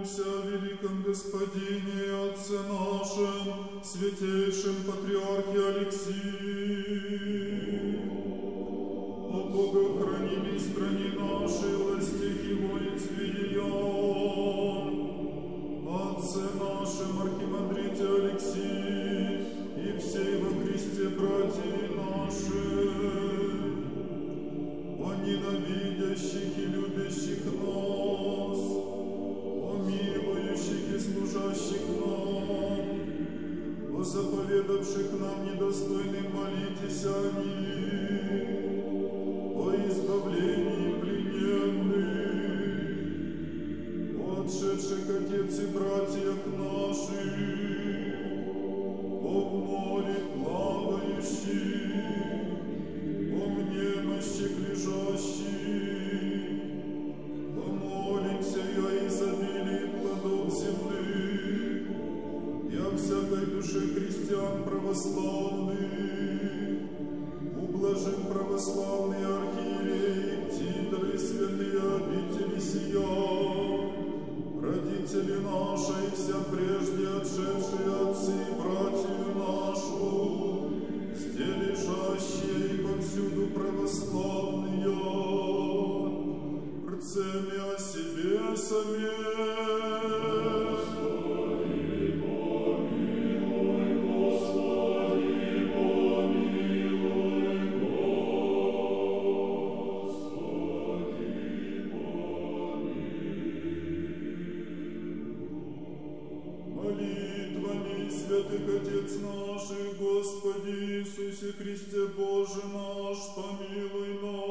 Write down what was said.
Помолимся о великом Господине и Отце нашем, святейшем Патриархе Алексии, о Богохранимой стране нашей, властях и воинстве ее, Отце нашем, Архимандрите Алексии, заповедавших нам недостойным молитесь о всякой душе христиан православных, ублажим православные архиереи, титры, святые обители сия, родители наши и вся прежде отшедшие отцы и братью нашу, где лежащие и повсюду православные, рцеми о себе самих. Молитвами святых Отец наших, Господи Иисусе Христе Боже наш, помилуй нас.